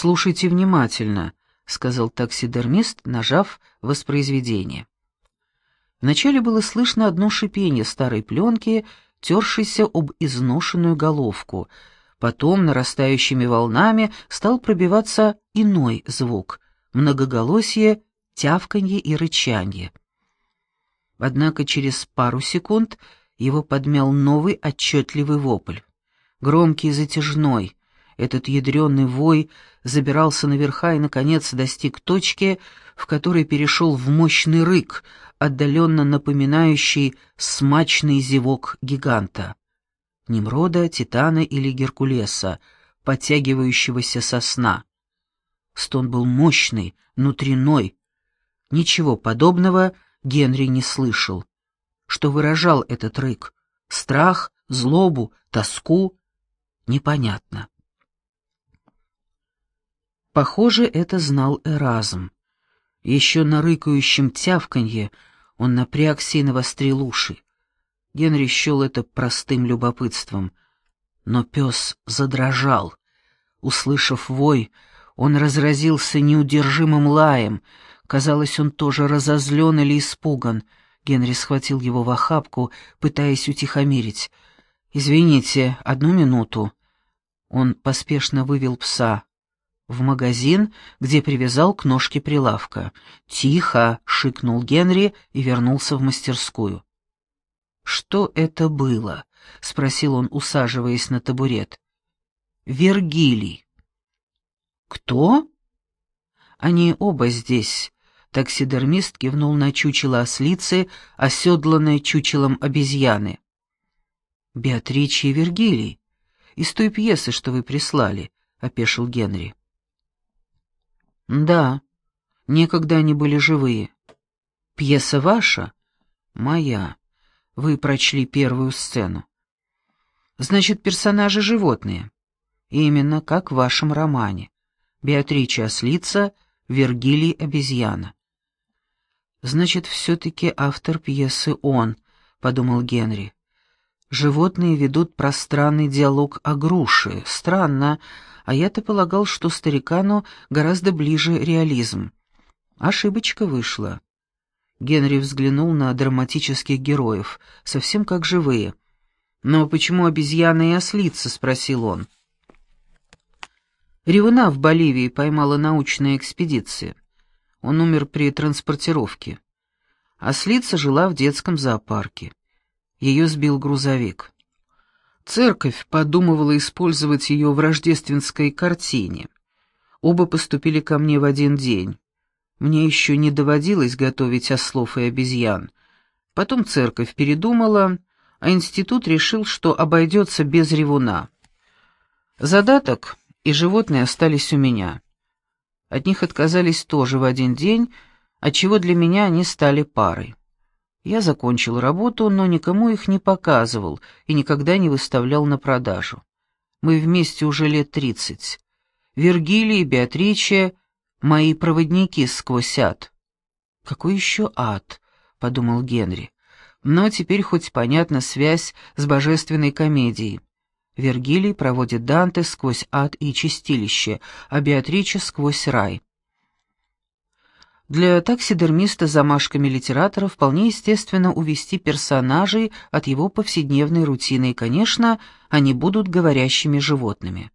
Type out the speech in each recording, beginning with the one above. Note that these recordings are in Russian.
«Слушайте внимательно», — сказал таксидермист, нажав воспроизведение. Вначале было слышно одно шипение старой пленки, тершейся об изношенную головку. Потом нарастающими волнами стал пробиваться иной звук — многоголосие, тявканье и рычанье. Однако через пару секунд его подмял новый отчетливый вопль. Громкий и затяжной, этот ядреный вой забирался наверха и, наконец, достиг точки, в которой перешел в мощный рык, отдаленно напоминающий смачный зевок гиганта. Немрода, Титана или Геркулеса, подтягивающегося со сна. Стон был мощный, внутренной. Ничего подобного Генри не слышал. Что выражал этот рык? Страх, злобу, тоску? Непонятно. Похоже, это знал Эразм. Еще на рыкающем тявканье он напрягся и навострил уши. Генри счел это простым любопытством. Но пес задрожал. Услышав вой, он разразился неудержимым лаем. Казалось, он тоже разозлен или испуган. Генри схватил его в охапку, пытаясь утихомирить. «Извините, одну минуту». Он поспешно вывел пса в магазин, где привязал к ножке прилавка. «Тихо!» — шикнул Генри и вернулся в мастерскую. «Что это было?» — спросил он, усаживаясь на табурет. «Вергилий». «Кто?» «Они оба здесь». Таксидермист кивнул на чучело ослицы, оседланное чучелом обезьяны. «Беатриче и Вергилий. Из той пьесы, что вы прислали», — опешил Генри. «Да, некогда они были живые. Пьеса ваша?» «Моя. Вы прочли первую сцену». «Значит, персонажи животные?» «Именно, как в вашем романе. Беатрича ослица, Вергилий обезьяна». «Значит, все-таки автор пьесы он», — подумал Генри. «Животные ведут пространный диалог о груше. Странно, а я-то полагал, что старикану гораздо ближе реализм. Ошибочка вышла. Генри взглянул на драматических героев, совсем как живые. «Но почему обезьяна и ослица?» — спросил он. Ревуна в Боливии поймала научная экспедиция. Он умер при транспортировке. Ослица жила в детском зоопарке. Ее сбил грузовик. Церковь подумывала использовать ее в рождественской картине. Оба поступили ко мне в один день. Мне еще не доводилось готовить ослов и обезьян. Потом церковь передумала, а институт решил, что обойдется без ревуна. Задаток и животные остались у меня. От них отказались тоже в один день, отчего для меня они стали парой. Я закончил работу, но никому их не показывал и никогда не выставлял на продажу. Мы вместе уже лет тридцать. Вергилий и Беатриче — мои проводники сквозь ад. «Какой еще ад?» — подумал Генри. Но теперь хоть понятна связь с божественной комедией. Вергилий проводит Данте сквозь ад и чистилище, а Беатриче — сквозь рай. Для таксидермиста замашками литератора вполне естественно увести персонажей от его повседневной рутины, и, конечно, они будут говорящими животными.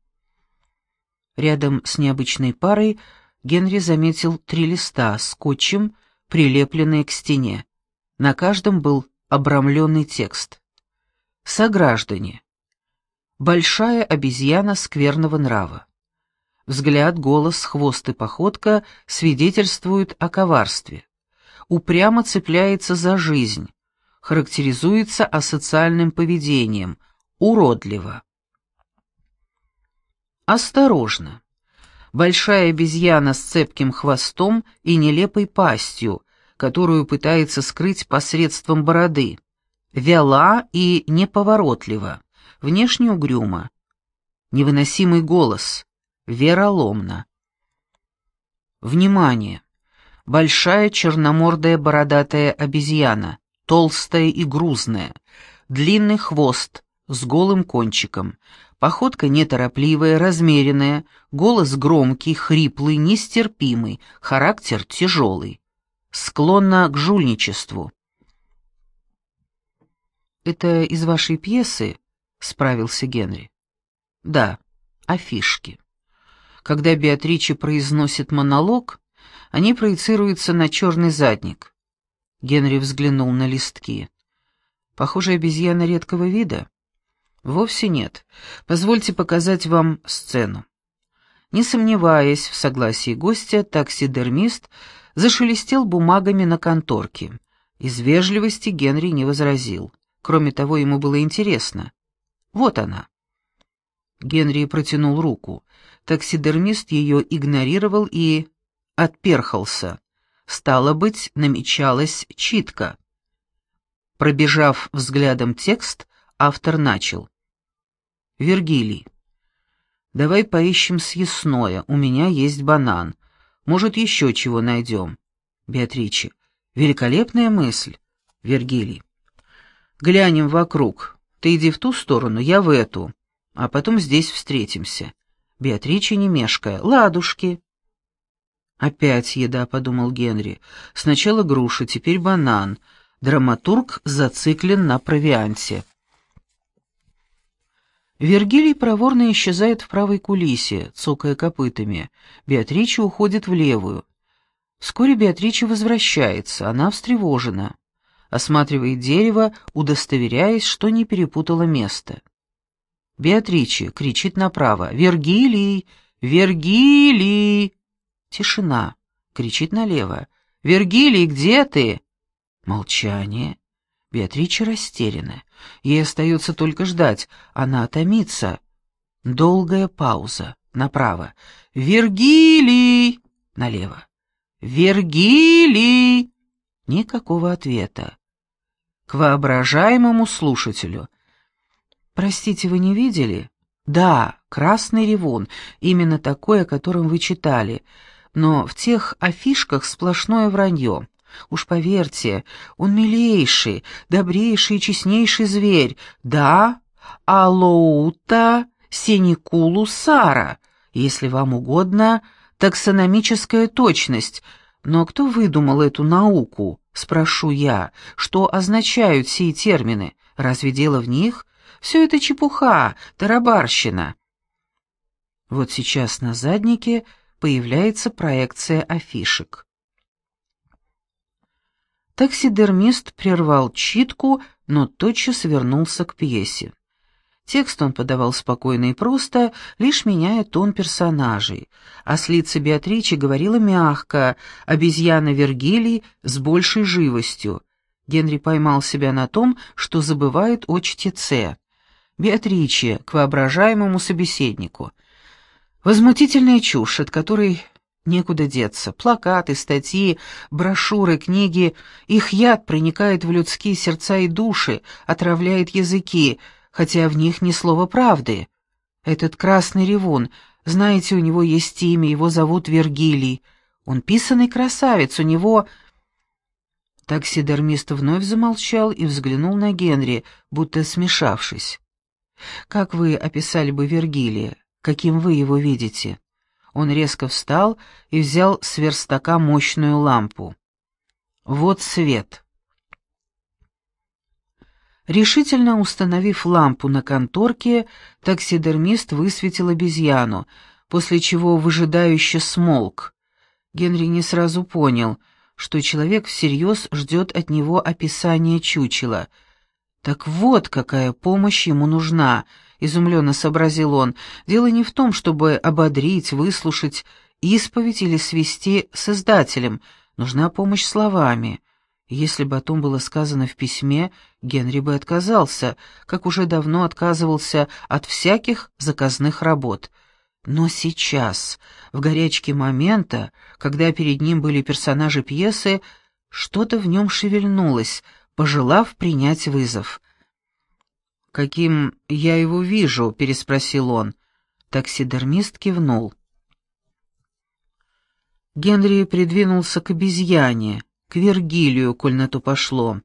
Рядом с необычной парой Генри заметил три листа скотчем, прилепленные к стене. На каждом был обрамленный текст. «Сограждане. Большая обезьяна скверного нрава. Взгляд, голос, хвост и походка свидетельствуют о коварстве. Упрямо цепляется за жизнь, характеризуется асоциальным поведением, уродливо. Осторожно. Большая обезьяна с цепким хвостом и нелепой пастью, которую пытается скрыть посредством бороды. Вяла и неповоротлива, внешне угрюма. Невыносимый голос, вероломно. Внимание! Большая черномордая бородатая обезьяна, толстая и грузная, длинный хвост с голым кончиком, Походка неторопливая, размеренная, голос громкий, хриплый, нестерпимый, характер тяжелый. Склонна к жульничеству. «Это из вашей пьесы?» — справился Генри. «Да, афишки. Когда Беатриче произносит монолог, они проецируются на черный задник». Генри взглянул на листки. «Похоже, обезьяна редкого вида?» «Вовсе нет. Позвольте показать вам сцену». Не сомневаясь в согласии гостя, таксидермист зашелестел бумагами на конторке. Из вежливости Генри не возразил. Кроме того, ему было интересно. Вот она. Генри протянул руку. Таксидермист ее игнорировал и отперхался. Стало быть, намечалась читка. Пробежав взглядом текст, автор начал. «Вергилий, давай поищем съестное, у меня есть банан. Может, еще чего найдем?» Беатриче, великолепная мысль. Вергилий. Глянем вокруг. Ты иди в ту сторону, я в эту. А потом здесь встретимся. Беатриче не мешкая. Ладушки. Опять еда, подумал Генри. Сначала груша, теперь банан. Драматург зациклен на провианте. Вергилий проворно исчезает в правой кулисе, цокая копытами. Беатриче уходит в левую. Вскоре Беатриче возвращается, она встревожена осматривает дерево, удостоверяясь, что не перепутала место. Беатриче кричит направо «Вергилий! Вергилий!» Тишина. Кричит налево «Вергилий, где ты?» Молчание. Беатриче растеряна. Ей остается только ждать. Она томится. Долгая пауза. Направо. «Вергилий!» Налево. «Вергилий!» Никакого ответа к воображаемому слушателю. «Простите, вы не видели?» «Да, красный ревун, именно такой, о котором вы читали. Но в тех афишках сплошное вранье. Уж поверьте, он милейший, добрейший и честнейший зверь. Да, алоута синикулу сара, если вам угодно, таксономическая точность. Но кто выдумал эту науку?» Спрошу я, что означают сии термины? Разве дело в них? Все это чепуха, тарабарщина. Вот сейчас на заднике появляется проекция афишек. Таксидермист прервал читку, но тотчас вернулся к пьесе. Текст он подавал спокойно и просто, лишь меняя тон персонажей, а с лица Беатричи говорила мягко, обезьяна Вергилий с большей живостью. Генри поймал себя на том, что забывает о чтеце. Беатриче к воображаемому собеседнику. Возмутительная чушь, от которой некуда деться. Плакаты, статьи, брошюры, книги, их яд проникает в людские сердца и души, отравляет языки, хотя в них ни слова правды. Этот красный ревун, знаете, у него есть имя, его зовут Вергилий. Он писанный красавец, у него...» Таксидермист вновь замолчал и взглянул на Генри, будто смешавшись. «Как вы описали бы Вергилия? Каким вы его видите?» Он резко встал и взял с верстака мощную лампу. «Вот свет». Решительно установив лампу на конторке, таксидермист высветил обезьяну, после чего выжидающе смолк. Генри не сразу понял, что человек всерьез ждет от него описания чучела. «Так вот, какая помощь ему нужна», — изумленно сообразил он. «Дело не в том, чтобы ободрить, выслушать исповедь или свести с издателем. Нужна помощь словами». Если бы о том было сказано в письме, Генри бы отказался, как уже давно отказывался от всяких заказных работ. Но сейчас, в горячке момента, когда перед ним были персонажи пьесы, что-то в нем шевельнулось, пожелав принять вызов. «Каким я его вижу?» — переспросил он. Таксидермист кивнул. Генри придвинулся к обезьяне, к Вергилию, коль на то пошло.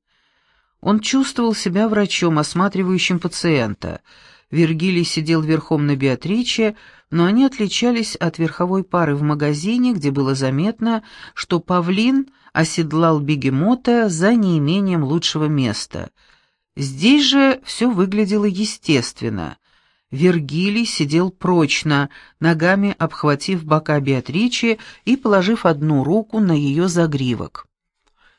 Он чувствовал себя врачом, осматривающим пациента. Вергилий сидел верхом на Беатриче, но они отличались от верховой пары в магазине, где было заметно, что павлин оседлал бегемота за неимением лучшего места. Здесь же все выглядело естественно. Вергилий сидел прочно, ногами обхватив бока Беатричи и положив одну руку на ее загривок.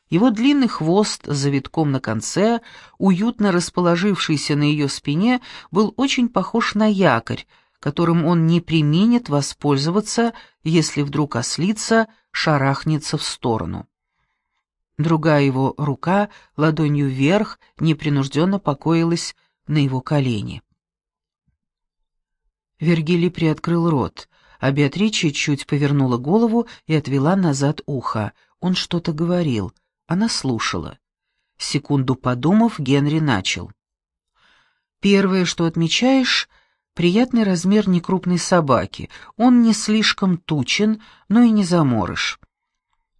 Его длинный хвост с завитком на конце, уютно расположившийся на ее спине, был очень похож на якорь, которым он не применит воспользоваться, если вдруг ослица шарахнется в сторону. Другая его рука, ладонью вверх, непринужденно покоилась на его колени. Вергилий приоткрыл рот, а Беатрича чуть повернула голову и отвела назад ухо. Он что-то говорил — она слушала. Секунду подумав, Генри начал. «Первое, что отмечаешь, приятный размер некрупной собаки. Он не слишком тучен, но и не заморыш.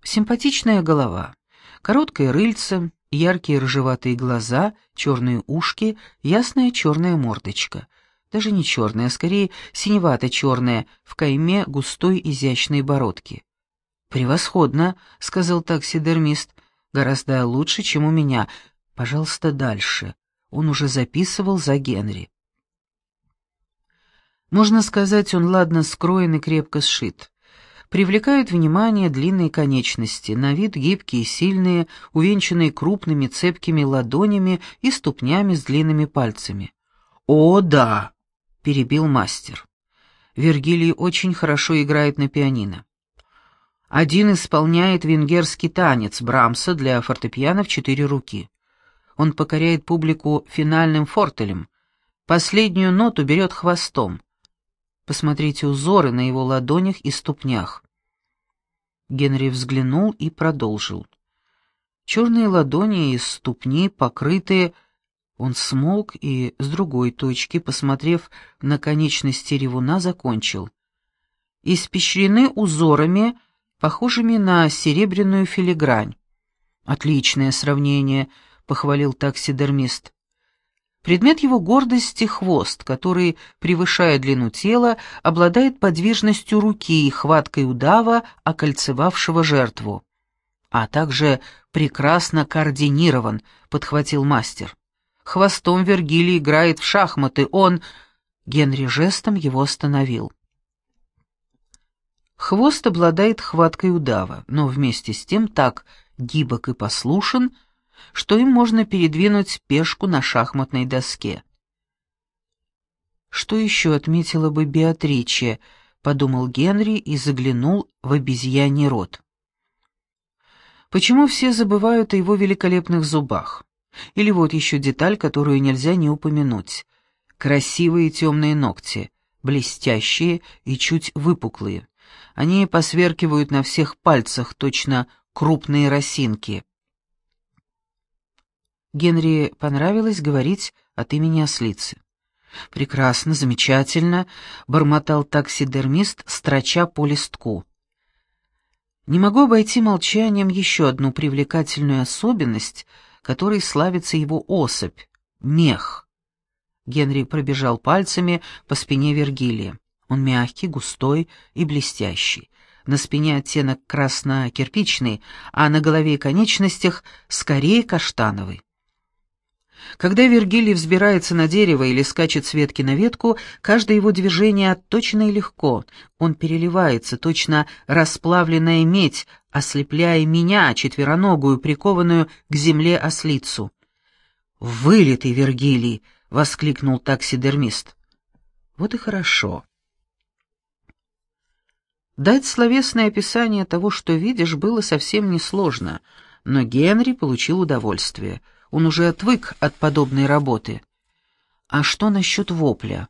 Симпатичная голова, короткое рыльце, яркие рыжеватые глаза, черные ушки, ясная черная мордочка. Даже не черная, а скорее синевато-черная, в кайме густой изящной бородки. «Превосходно», — сказал таксидермист, гораздо лучше, чем у меня. Пожалуйста, дальше. Он уже записывал за Генри. Можно сказать, он ладно скроен и крепко сшит. Привлекают внимание длинные конечности, на вид гибкие и сильные, увенчанные крупными цепкими ладонями и ступнями с длинными пальцами. «О, да!» — перебил мастер. Вергилий очень хорошо играет на пианино. Один исполняет венгерский танец Брамса для фортепиано в четыре руки. Он покоряет публику финальным фортелем. Последнюю ноту берет хвостом. Посмотрите узоры на его ладонях и ступнях. Генри взглянул и продолжил. Черные ладони и ступни, покрытые... Он смолк и с другой точки, посмотрев на конечности ревуна, закончил. Испещрены узорами похожими на серебряную филигрань. «Отличное сравнение», — похвалил таксидермист. Предмет его гордости — хвост, который, превышая длину тела, обладает подвижностью руки и хваткой удава, окольцевавшего жертву. А также прекрасно координирован, — подхватил мастер. Хвостом Вергилий играет в шахматы, он... Генри жестом его остановил. Хвост обладает хваткой удава, но вместе с тем так гибок и послушен, что им можно передвинуть пешку на шахматной доске. «Что еще отметила бы Беатриче?» — подумал Генри и заглянул в обезьяний рот. «Почему все забывают о его великолепных зубах? Или вот еще деталь, которую нельзя не упомянуть. Красивые темные ногти, блестящие и чуть выпуклые. Они посверкивают на всех пальцах, точно крупные росинки. Генри понравилось говорить от имени ослицы. «Прекрасно, замечательно», — бормотал таксидермист, строча по листку. «Не могу обойти молчанием еще одну привлекательную особенность, которой славится его особь — мех». Генри пробежал пальцами по спине Вергилия. Он мягкий, густой и блестящий. На спине оттенок красно-кирпичный, а на голове и конечностях скорее каштановый. Когда Вергилий взбирается на дерево или скачет с ветки на ветку, каждое его движение точно и легко. Он переливается, точно расплавленная медь, ослепляя меня, четвероногую, прикованную к земле ослицу. «Вылитый Вергилий!» — воскликнул таксидермист. «Вот и хорошо. Дать словесное описание того, что видишь, было совсем несложно, но Генри получил удовольствие. Он уже отвык от подобной работы. А что насчет вопля?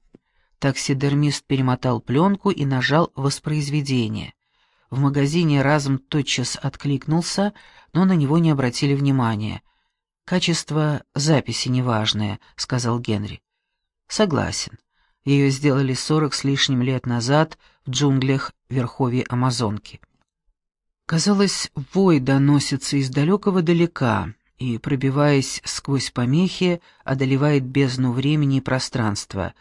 Таксидермист перемотал пленку и нажал воспроизведение. В магазине разом тотчас откликнулся, но на него не обратили внимания. «Качество записи неважное», — сказал Генри. «Согласен. Ее сделали сорок с лишним лет назад в джунглях верховья Амазонки. Казалось, вой доносится из далекого далека, и, пробиваясь сквозь помехи, одолевает бездну времени и пространства.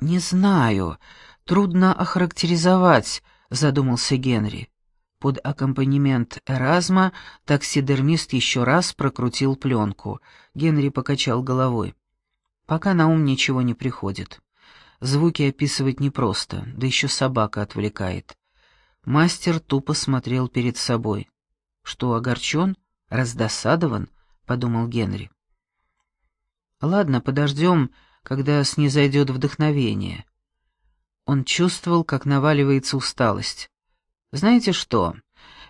«Не знаю, трудно охарактеризовать», — задумался Генри. Под аккомпанемент Эразма таксидермист еще раз прокрутил пленку. Генри покачал головой. «Пока на ум ничего не приходит. Звуки описывать непросто, да еще собака отвлекает». Мастер тупо смотрел перед собой. «Что, огорчен? Раздосадован?» — подумал Генри. «Ладно, подождем, когда снизойдет вдохновение». Он чувствовал, как наваливается усталость. «Знаете что?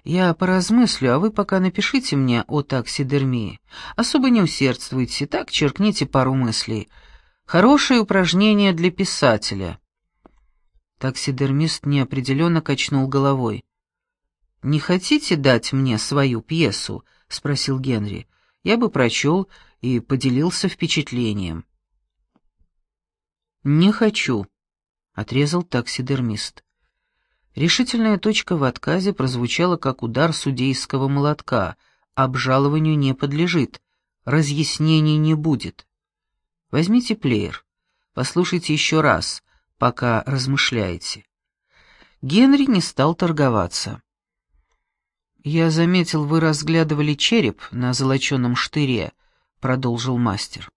Я поразмыслю, а вы пока напишите мне о таксидермии. Особо не усердствуйте, так черкните пару мыслей. Хорошее упражнение для писателя». Таксидермист неопределенно качнул головой. «Не хотите дать мне свою пьесу?» — спросил Генри. «Я бы прочел и поделился впечатлением». «Не хочу», — отрезал таксидермист. Решительная точка в отказе прозвучала как удар судейского молотка. Обжалованию не подлежит, разъяснений не будет. Возьмите плеер, послушайте еще раз, пока размышляете. Генри не стал торговаться. «Я заметил, вы разглядывали череп на золоченом штыре», — продолжил мастер.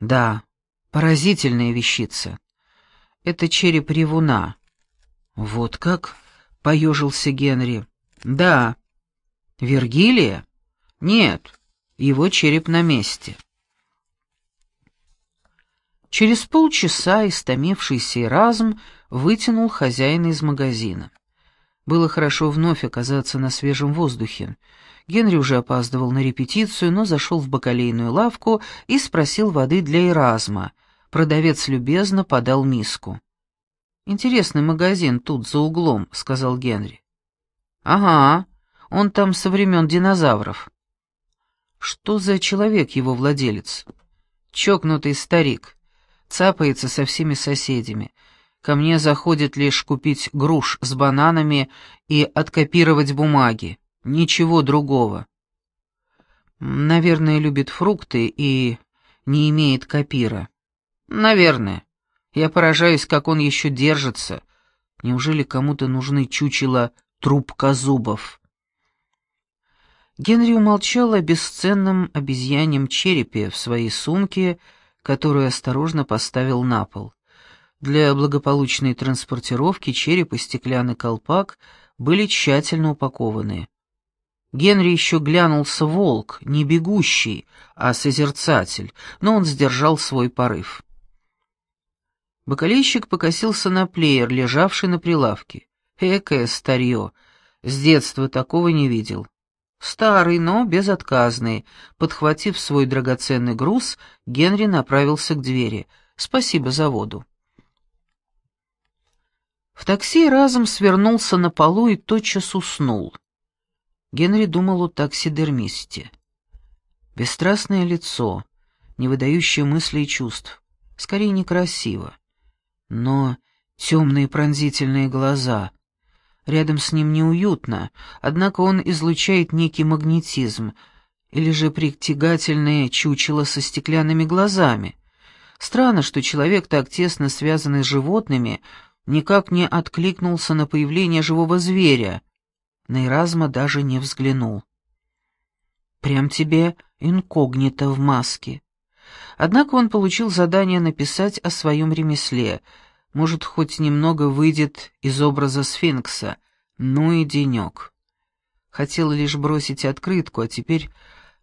«Да, поразительная вещица. Это череп ревуна, «Вот как?» — поежился Генри. «Да». «Вергилия?» «Нет, его череп на месте». Через полчаса истомившийся Эразм вытянул хозяина из магазина. Было хорошо вновь оказаться на свежем воздухе. Генри уже опаздывал на репетицию, но зашел в бакалейную лавку и спросил воды для Эразма. Продавец любезно подал миску. «Интересный магазин тут, за углом», — сказал Генри. «Ага, он там со времен динозавров». «Что за человек его владелец?» «Чокнутый старик. Цапается со всеми соседями. Ко мне заходит лишь купить груш с бананами и откопировать бумаги. Ничего другого». «Наверное, любит фрукты и не имеет копира». «Наверное». Я поражаюсь, как он еще держится. Неужели кому-то нужны чучела трубкозубов? Генри умолчал о бесценном обезьяньем черепе в своей сумке, которую осторожно поставил на пол. Для благополучной транспортировки череп и стеклянный колпак были тщательно упакованы. Генри еще глянулся волк, не бегущий, а созерцатель, но он сдержал свой порыв. Бакалейщик покосился на плеер, лежавший на прилавке. Экое старье. С детства такого не видел. Старый, но безотказный. Подхватив свой драгоценный груз, Генри направился к двери. «Спасибо за воду». В такси разом свернулся на полу и тотчас уснул. Генри думал о таксидермисте. Бесстрастное лицо, не выдающее мыслей и чувств, скорее некрасиво но темные пронзительные глаза. Рядом с ним неуютно, однако он излучает некий магнетизм, или же притягательное чучело со стеклянными глазами. Странно, что человек, так тесно связанный с животными, никак не откликнулся на появление живого зверя. На Эразма даже не взглянул. «Прям тебе инкогнито в маске». Однако он получил задание написать о своем ремесле. Может, хоть немного выйдет из образа сфинкса. Ну и денек. Хотел лишь бросить открытку, а теперь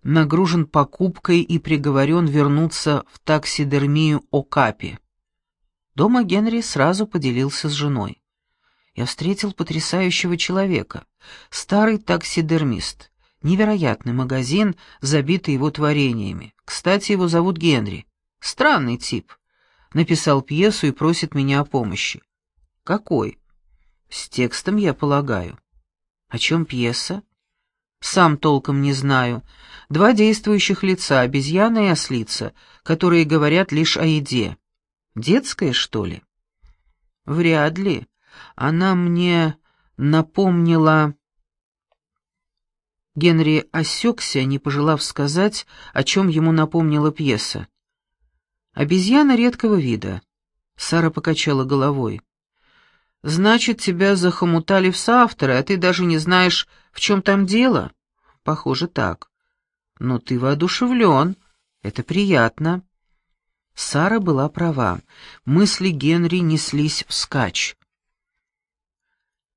нагружен покупкой и приговорен вернуться в таксидермию Окапи. Дома Генри сразу поделился с женой. Я встретил потрясающего человека, старый таксидермист. Невероятный магазин, забитый его творениями. Кстати, его зовут Генри. Странный тип. Написал пьесу и просит меня о помощи. Какой? С текстом, я полагаю. О чем пьеса? Сам толком не знаю. Два действующих лица, обезьяна и ослица, которые говорят лишь о еде. Детская, что ли? Вряд ли. Она мне напомнила... Генри осекся, не пожелав сказать, о чем ему напомнила пьеса. «Обезьяна редкого вида». Сара покачала головой. «Значит, тебя захомутали в соавторы, а ты даже не знаешь, в чем там дело?» «Похоже, так». «Но ты воодушевлен. Это приятно». Сара была права. Мысли Генри неслись вскачь.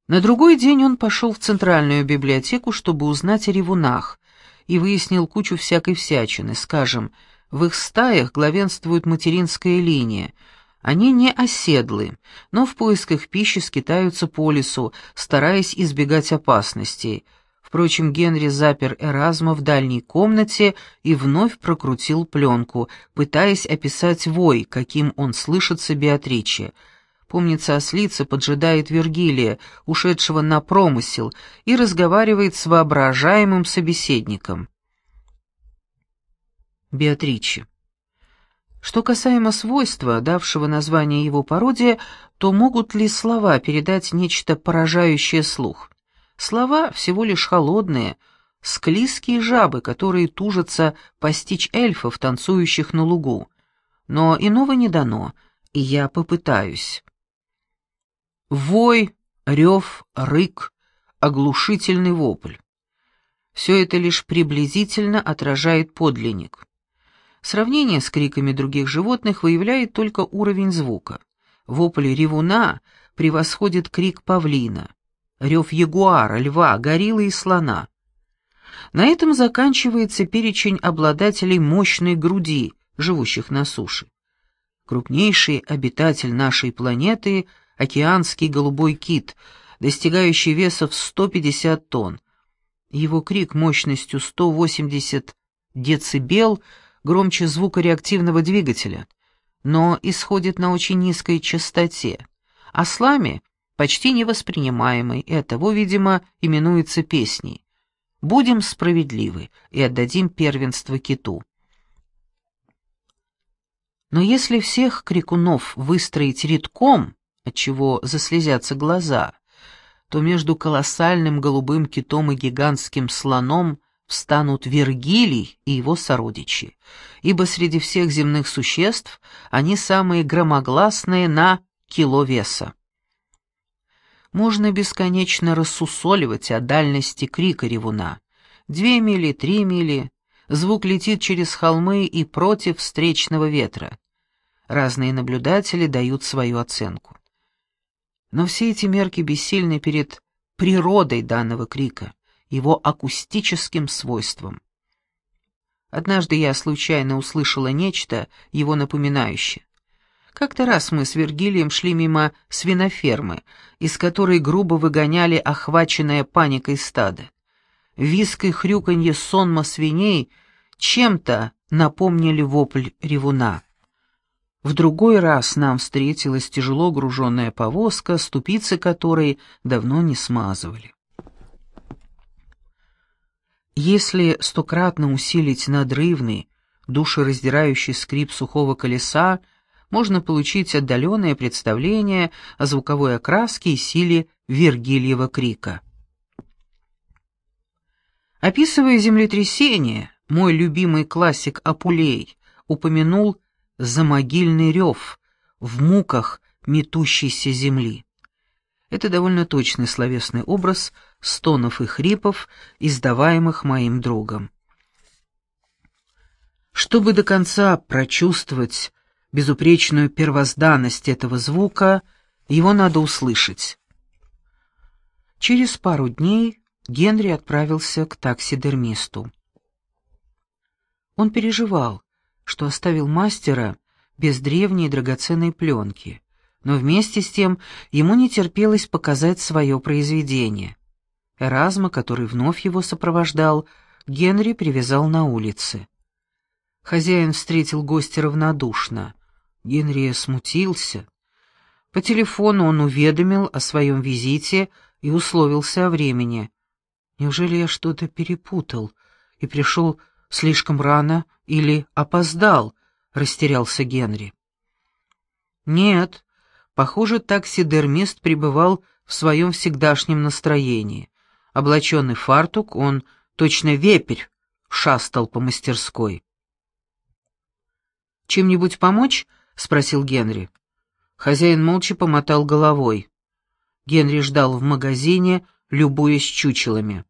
На другой день он пошел в центральную библиотеку, чтобы узнать о ревунах, и выяснил кучу всякой всячины. Скажем, в их стаях главенствует материнская линия. Они не оседлы, но в поисках пищи скитаются по лесу, стараясь избегать опасностей. Впрочем, Генри запер Эразма в дальней комнате и вновь прокрутил пленку, пытаясь описать вой, каким он слышится Беатриче — Помнится, ослица поджидает Вергилия, ушедшего на промысел, и разговаривает с воображаемым собеседником. Беатриче. Что касаемо свойства, давшего название его пародия, то могут ли слова передать нечто поражающее слух? Слова всего лишь холодные, склизкие жабы, которые тужатся постичь эльфов, танцующих на лугу. Но иного не дано, и я попытаюсь. Вой, рев, рык, оглушительный вопль. Все это лишь приблизительно отражает подлинник. Сравнение с криками других животных выявляет только уровень звука. Вопль ревуна превосходит крик павлина, рев ягуара, льва, гориллы и слона. На этом заканчивается перечень обладателей мощной груди, живущих на суше. Крупнейший обитатель нашей планеты — океанский голубой кит, достигающий веса в 150 тонн. Его крик мощностью 180 децибел громче звука реактивного двигателя, но исходит на очень низкой частоте, а слами почти невоспринимаемый, и оттого, видимо, именуется песней. Будем справедливы и отдадим первенство киту. Но если всех крикунов выстроить редком, отчего заслезятся глаза, то между колоссальным голубым китом и гигантским слоном встанут Вергилий и его сородичи, ибо среди всех земных существ они самые громогласные на кило веса. Можно бесконечно рассусоливать о дальности крика ревуна. Две мили, три мили, звук летит через холмы и против встречного ветра. Разные наблюдатели дают свою оценку. Но все эти мерки бессильны перед природой данного крика, его акустическим свойством. Однажды я случайно услышала нечто, его напоминающее. Как-то раз мы с Вергилием шли мимо свинофермы, из которой грубо выгоняли охваченное паникой стадо. Виск и хрюканье сонма свиней чем-то напомнили вопль ревуна. В другой раз нам встретилась тяжело груженная повозка, ступицы которой давно не смазывали. Если стократно усилить надрывный, душераздирающий скрип сухого колеса, можно получить отдаленное представление о звуковой окраске и силе Вергильева крика. Описывая землетрясение, мой любимый классик Апулей упомянул замогильный рев в муках метущейся земли. Это довольно точный словесный образ стонов и хрипов, издаваемых моим другом. Чтобы до конца прочувствовать безупречную первозданность этого звука, его надо услышать. Через пару дней Генри отправился к таксидермисту. Он переживал, что оставил мастера без древней драгоценной пленки, но вместе с тем ему не терпелось показать свое произведение. Эразма, который вновь его сопровождал, Генри привязал на улице. Хозяин встретил гостя равнодушно. Генри смутился. По телефону он уведомил о своем визите и условился о времени. Неужели я что-то перепутал и пришел слишком рано или опоздал?» — растерялся Генри. «Нет, похоже, таксидермист пребывал в своем всегдашнем настроении. Облаченный фартук, он точно вепрь, шастал по мастерской. «Чем-нибудь помочь?» — спросил Генри. Хозяин молча помотал головой. Генри ждал в магазине, любуясь чучелами.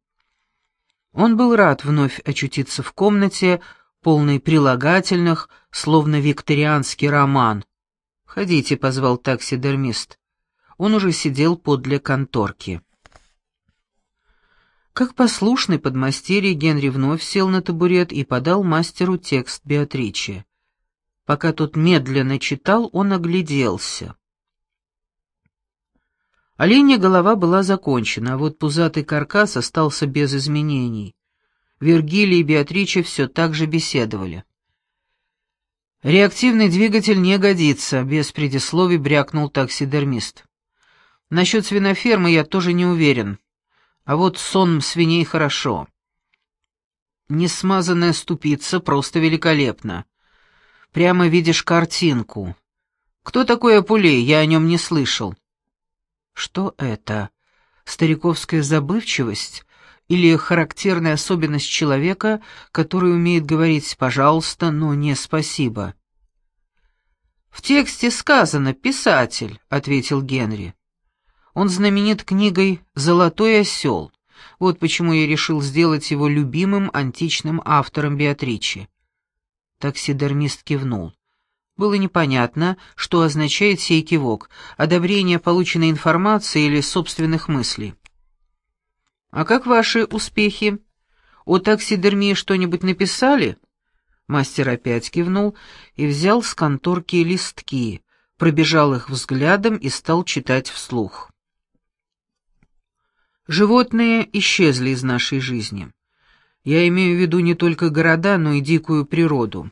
Он был рад вновь очутиться в комнате, полной прилагательных, словно викторианский роман. «Ходите», — позвал таксидермист. Он уже сидел подле конторки. Как послушный подмастерье Генри вновь сел на табурет и подал мастеру текст Беатриче. Пока тот медленно читал, он огляделся. Оленья голова была закончена, а вот пузатый каркас остался без изменений. Вергилий и Беатриче все так же беседовали. «Реактивный двигатель не годится», — без предисловий брякнул таксидермист. «Насчет свинофермы я тоже не уверен. А вот сон свиней хорошо. Несмазанная ступица просто великолепна. Прямо видишь картинку. Кто такой Апулей? Я о нем не слышал». «Что это? Стариковская забывчивость?» или характерная особенность человека, который умеет говорить «пожалуйста», но не «спасибо». «В тексте сказано «писатель», — ответил Генри. Он знаменит книгой «Золотой осел». Вот почему я решил сделать его любимым античным автором Беатричи. Таксидермист кивнул. Было непонятно, что означает сей кивок, одобрение полученной информации или собственных мыслей. «А как ваши успехи? О таксидермии что-нибудь написали?» Мастер опять кивнул и взял с конторки листки, пробежал их взглядом и стал читать вслух. Животные исчезли из нашей жизни. Я имею в виду не только города, но и дикую природу.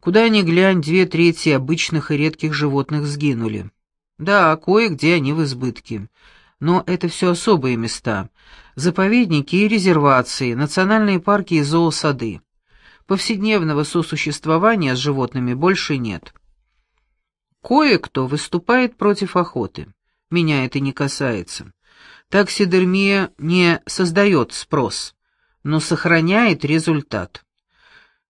Куда ни глянь, две трети обычных и редких животных сгинули. Да, кое-где они в избытке но это все особые места. Заповедники и резервации, национальные парки и зоосады. Повседневного сосуществования с животными больше нет. Кое-кто выступает против охоты. Меня это не касается. Таксидермия не создает спрос, но сохраняет результат.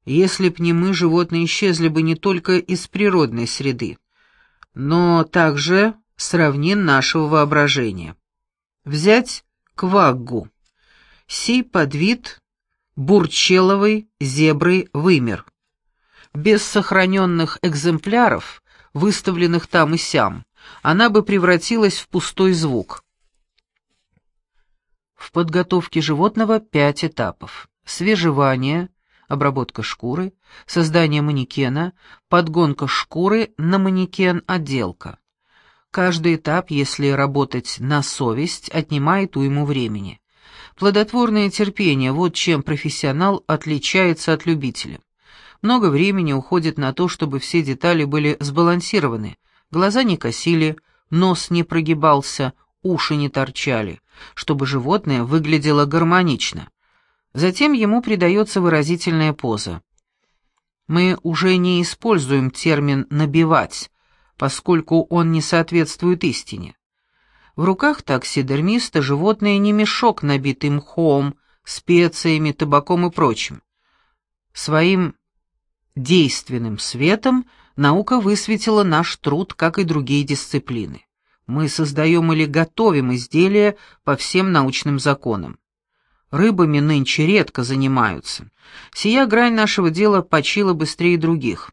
Если б не мы, животные исчезли бы не только из природной среды, но также сравнин нашего воображения. Взять кваггу. Сей подвид бурчеловой зебры вымер. Без сохраненных экземпляров, выставленных там и сям, она бы превратилась в пустой звук. В подготовке животного пять этапов. Свежевание, обработка шкуры, создание манекена, подгонка шкуры на манекен, отделка. Каждый этап, если работать на совесть, отнимает уйму времени. Плодотворное терпение – вот чем профессионал отличается от любителя. Много времени уходит на то, чтобы все детали были сбалансированы. Глаза не косили, нос не прогибался, уши не торчали, чтобы животное выглядело гармонично. Затем ему придается выразительная поза. Мы уже не используем термин «набивать», поскольку он не соответствует истине. В руках таксидермиста животное не мешок, набитый мхом, специями, табаком и прочим. Своим действенным светом наука высветила наш труд, как и другие дисциплины. Мы создаем или готовим изделия по всем научным законам. Рыбами нынче редко занимаются. Сия грань нашего дела почила быстрее других.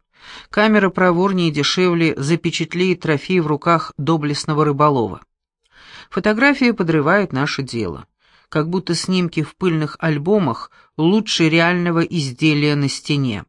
Камера проворнее и дешевле запечатлеет трофей в руках доблестного рыболова. Фотография подрывает наше дело. Как будто снимки в пыльных альбомах лучше реального изделия на стене.